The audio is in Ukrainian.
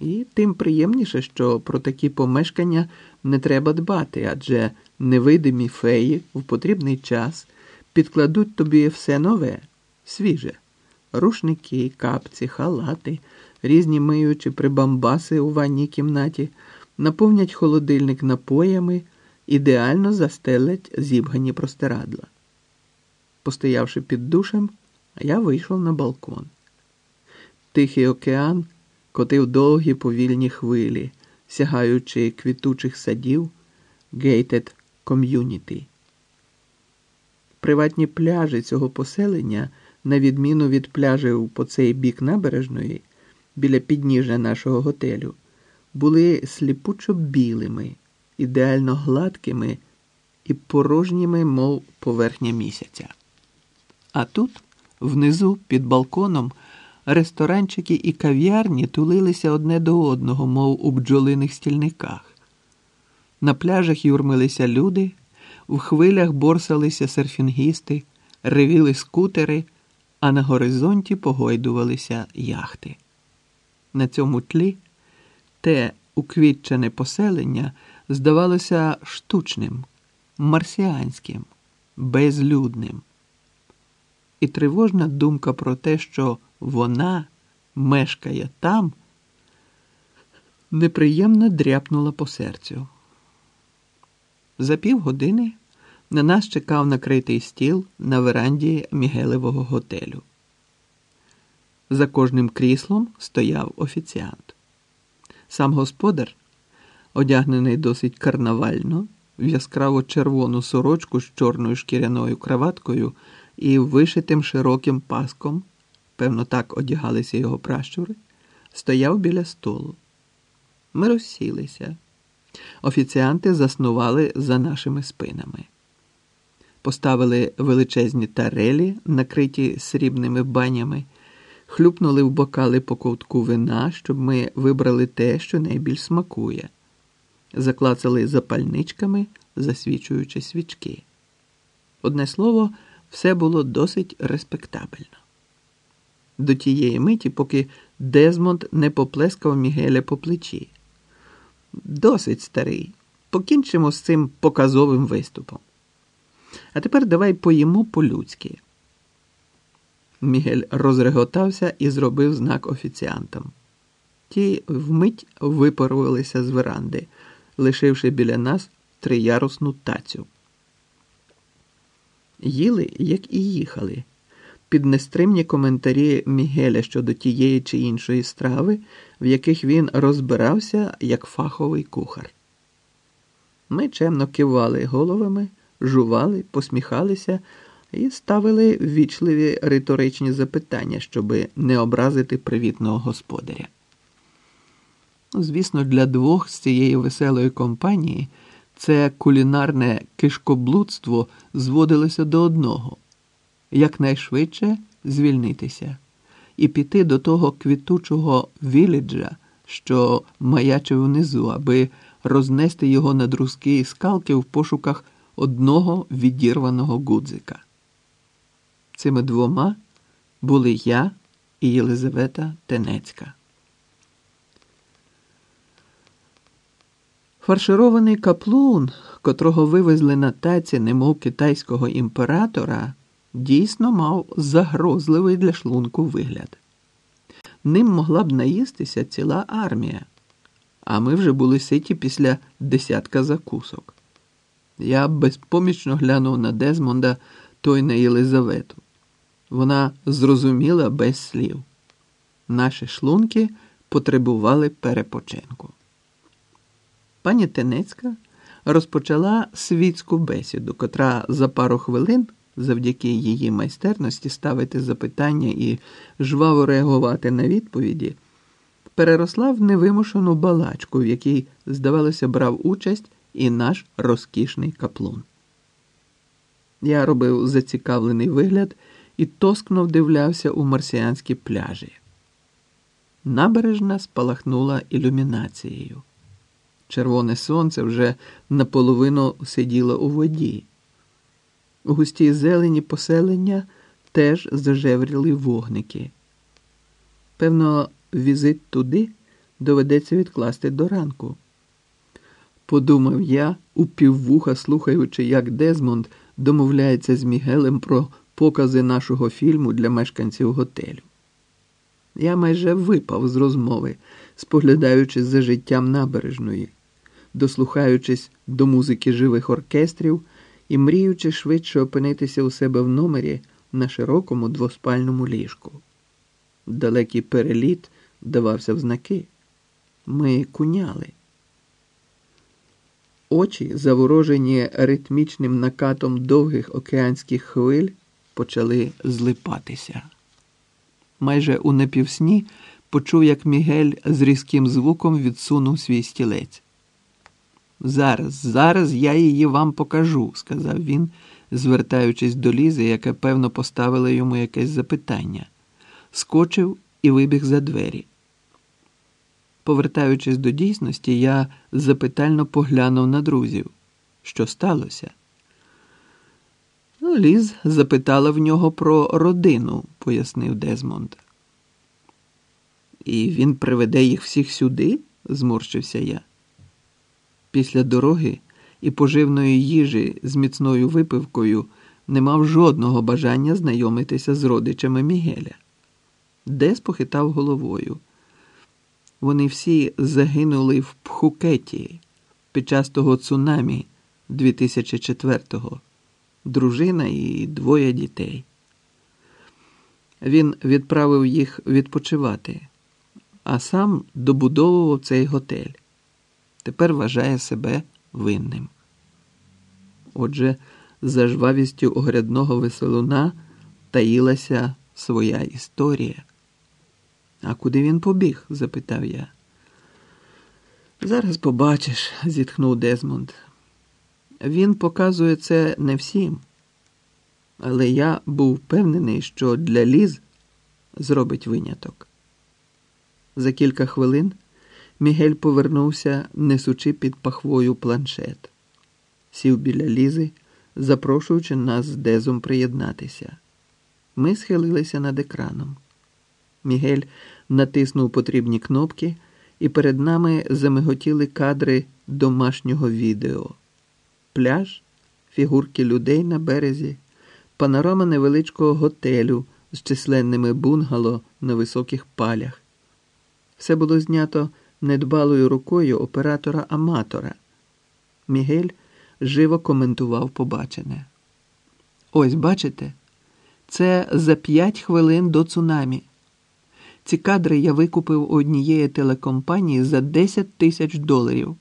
І тим приємніше, що про такі помешкання не треба дбати, адже невидимі феї в потрібний час підкладуть тобі все нове, свіже рушники, капці, халати, різні миючі прибамбаси у ванній кімнаті, наповнять холодильник напоями, ідеально застелять зібгані простирадла. Постоявши під душем, я вийшов на балкон. Тихий океан котив довгі повільні хвилі, сягаючи квітучих садів Gated Community. Приватні пляжі цього поселення, на відміну від пляжів по цей бік набережної, біля підніжжя нашого готелю, були сліпучо білими, ідеально гладкими і порожніми, мов поверхня місяця. А тут, внизу, під балконом, ресторанчики і кав'ярні тулилися одне до одного, мов у бджолиних стільниках. На пляжах юрмилися люди, в хвилях борсалися серфінгісти, ревіли скутери, а на горизонті погойдувалися яхти. На цьому тлі те уквітчене поселення здавалося штучним, марсіанським, безлюдним. І тривожна думка про те, що вона мешкає там, неприємно дряпнула по серцю. За півгодини на нас чекав накритий стіл на веранді Мігелевого готелю. За кожним кріслом стояв офіціант. Сам господар, одягнений досить карнавально, в яскраво червону сорочку з чорною шкіряною краваткою і вишитим широким паском, певно, так одягалися його пращури, стояв біля столу. Ми розсілися. Офіціанти заснували за нашими спинами. Поставили величезні тарелі, накриті срібними банями, хлюпнули в бокали по ковтку вина, щоб ми вибрали те, що найбільш смакує, заклацали запальничками, засвічуючи свічки. Одне слово, все було досить респектабельно. До тієї миті, поки Дезмонд не поплескав Мігеля по плечі. Досить старий. Покінчимо з цим показовим виступом. А тепер давай поїмо по-людськи. Мігель розреготався і зробив знак офіціантам. Ті вмить випарувалися з веранди, лишивши біля нас триярусну тацю. Їли, як і їхали, під нестримні коментарі Мігеля щодо тієї чи іншої страви, в яких він розбирався як фаховий кухар. Ми чемно кивали головами, жували, посміхалися і ставили ввічливі риторичні запитання, щоби не образити привітного господаря. Звісно, для двох з цієї веселої компанії це кулінарне кишкоблудство зводилося до одного якнайшвидше звільнитися і піти до того квітучого віліджа, що маячив внизу, аби рознести його на друзки і скалки в пошуках одного відірваного гудзика. Цими двома були я і Єлизавета Тенецька. Фарширований каплун, котрого вивезли на таці, немов китайського імператора, дійсно мав загрозливий для шлунку вигляд. Ним могла б наїстися ціла армія, а ми вже були ситі після десятка закусок. Я безпомічно глянув на Дезмонда, той на Єлизавету. Вона зрозуміла без слів. Наші шлунки потребували перепочинку. Пані Тенецька розпочала світську бесіду, котра за пару хвилин, завдяки її майстерності ставити запитання і жваво реагувати на відповіді, переросла в невимушену балачку, в якій, здавалося, брав участь і наш розкішний каплун. Я робив зацікавлений вигляд і тоскно вдивлявся у марсіанські пляжі. Набережна спалахнула ілюмінацією. Червоне сонце вже наполовину сиділо у воді. У густій зелені поселення теж зажевріли вогники. Певно, візит туди доведеться відкласти до ранку. Подумав я, упіввуха, слухаючи, як Дезмонд домовляється з Мігелем про покази нашого фільму для мешканців готелю. Я майже випав з розмови, споглядаючи за життям набережної, дослухаючись до музики живих оркестрів і мріючи швидше опинитися у себе в номері на широкому двоспальному ліжку. Далекий переліт давався в знаки. Ми куняли. Очі, заворожені ритмічним накатом довгих океанських хвиль, почали злипатися. Майже у напівсні почув, як Мігель з різким звуком відсунув свій стілець. Зараз, зараз я її вам покажу, сказав він, звертаючись до Лізи, яка певно поставила йому якесь запитання, скочив і вибіг за двері. Повертаючись до дійсності, я запитально поглянув на друзів. Що сталося? Ну, Ліз запитала в нього про родину, пояснив Дезмонд. І він приведе їх всіх сюди? зморщився я. Після дороги і поживної їжі з міцною випивкою не мав жодного бажання знайомитися з родичами Мігеля. Дес похитав головою. Вони всі загинули в Пхукеті під час того цунамі 2004-го. Дружина і двоє дітей. Він відправив їх відпочивати, а сам добудовував цей готель. Тепер вважає себе винним. Отже, за жвавістю огрядного веселуна таїлася своя історія. А куди він побіг? запитав я. Зараз побачиш, зітхнув Дезмонд. Він показує це не всім, але я був впевнений, що для Ліз зробить виняток. За кілька хвилин Мігель повернувся, несучи під пахвою планшет, сів біля Лізи, запрошуючи нас з Дезом приєднатися. Ми схилилися над екраном. Мігель натиснув потрібні кнопки, і перед нами замиготіли кадри домашнього відео. Пляж, фігурки людей на березі, панорама невеличкого готелю з численними бунгало на високих палях. Все було знято недбалою рукою оператора-аматора. Мігель живо коментував побачене. Ось бачите, це за п'ять хвилин до цунамі. Ці кадри я викупив у однієї телекомпанії за 10 тисяч доларів.